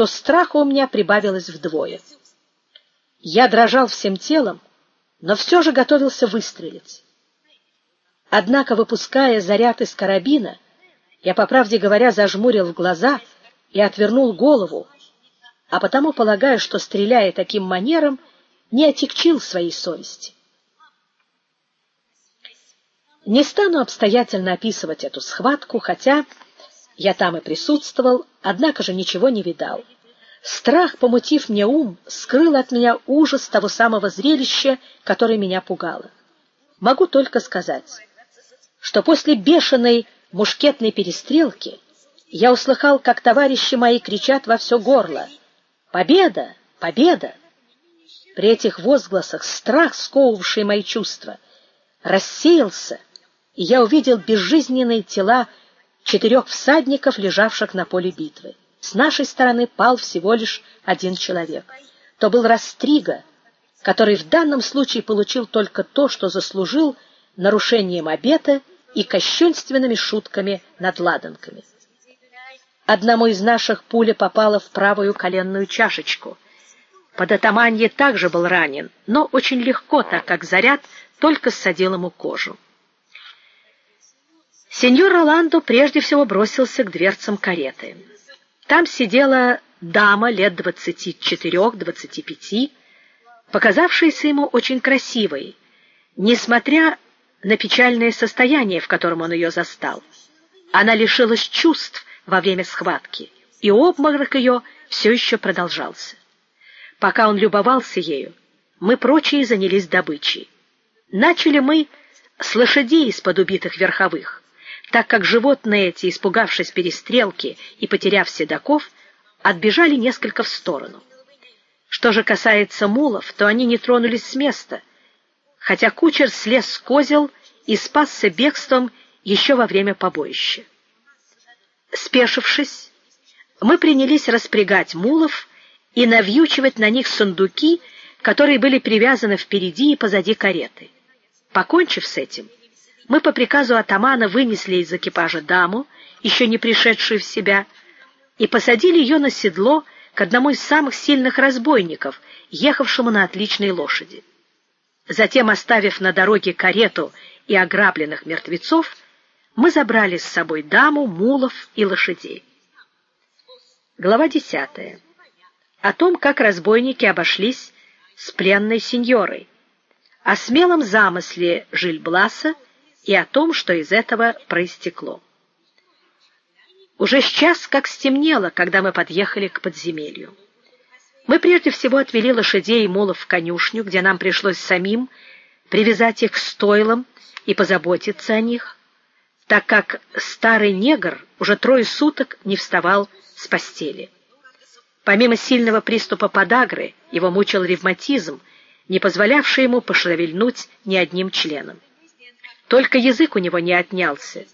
что страха у меня прибавилось вдвое. Я дрожал всем телом, но все же готовился выстрелить. Однако, выпуская заряд из карабина, я, по правде говоря, зажмурил глаза и отвернул голову, а потому полагаю, что, стреляя таким манером, не отягчил своей совести. Не стану обстоятельно описывать эту схватку, хотя я там и присутствовал, однако же ничего не видал. Страх, помутив мне ум, скрыл от меня ужас того самого зрелища, которое меня пугало. Могу только сказать, что после бешеной мушкетной перестрелки я услыхал, как товарищи мои кричат во все горло: "Победа! Победа!" При этих возгласах страх, сковывавший мои чувства, рассеялся, и я увидел безжизненные тела четырех всадников, лежавших на поле битвы. С нашей стороны пал всего лишь один человек. То был Растрига, который в данном случае получил только то, что заслужил нарушением обета и кощунственными шутками над ладанками. Одному из наших пуля попала в правую коленную чашечку. Податаманье также был ранен, но очень легко, так как заряд только ссадил ему кожу. Сеньор Роландо прежде всего бросился к дверцам кареты. Там сидела дама лет двадцати четырех-двадцати пяти, показавшаяся ему очень красивой, несмотря на печальное состояние, в котором он ее застал. Она лишилась чувств во время схватки, и обморок ее все еще продолжался. Пока он любовался ею, мы прочие занялись добычей. Начали мы с лошадей из-под убитых верховых, так как животные эти, испугавшись перестрелки и потеряв седаков, отбежали несколько в сторону. Что же касается мулов, то они не тронулись с места, хотя кучер слез с козел и спасся бегством еще во время побоища. Спешившись, мы принялись распрягать мулов и навьючивать на них сундуки, которые были привязаны впереди и позади кареты. Покончив с этим, мы по приказу атамана вынесли из экипажа даму, еще не пришедшую в себя, и посадили ее на седло к одному из самых сильных разбойников, ехавшему на отличной лошади. Затем, оставив на дороге карету и ограбленных мертвецов, мы забрали с собой даму, мулов и лошадей. Глава десятая. О том, как разбойники обошлись с пленной сеньорой, о смелом замысле Жильбласа и о том, что из этого проистекло. Уже час как стемнело, когда мы подъехали к подземелью. Мы прежде всего отвели лошадей и мулов в конюшню, где нам пришлось самим привязать их к стойлам и позаботиться о них, так как старый негр уже трое суток не вставал с постели. Помимо сильного приступа подагры, его мучил ревматизм, не позволявший ему пошевельнуть ни одним членом. Только язык у него не отнялся,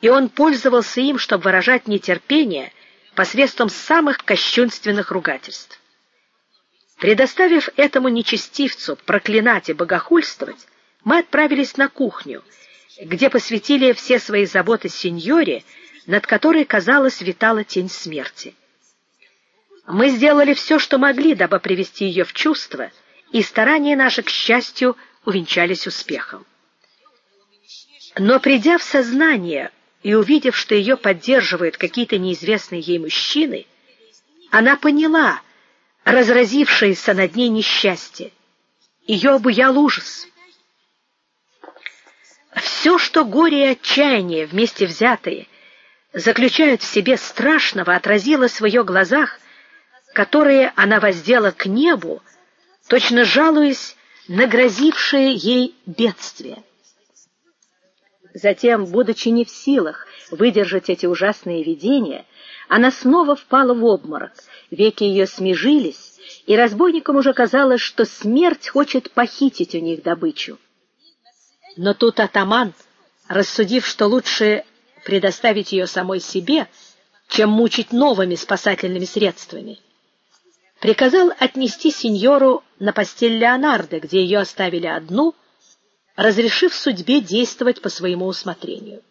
и он пользовался им, чтобы выражать нетерпение посредством самых кощунственных ругательств. Предоставив этому нечестивцу проклинать и богохульствовать, мы отправились на кухню, где посвятили все свои заботы сеньоре, над которой, казалось, витала тень смерти. Мы сделали все, что могли, дабы привести ее в чувство, и старания наши, к счастью, увенчались успехом. Но придя в сознание и увидев, что ее поддерживают какие-то неизвестные ей мужчины, она поняла разразившееся над ней несчастье. Ее обуял ужас. Все, что горе и отчаяние вместе взятые заключают в себе страшного, отразилось в ее глазах, которые она воздела к небу, точно жалуясь на грозившее ей бедствие. Затем, будучи не в силах выдержать эти ужасные видения, она снова впала в обморок, веки ее смежились, и разбойникам уже казалось, что смерть хочет похитить у них добычу. Но тут атаман, рассудив, что лучше предоставить ее самой себе, чем мучить новыми спасательными средствами, приказал отнести сеньору на постель Леонардо, где ее оставили одну, разрешив судьбе действовать по своему усмотрению.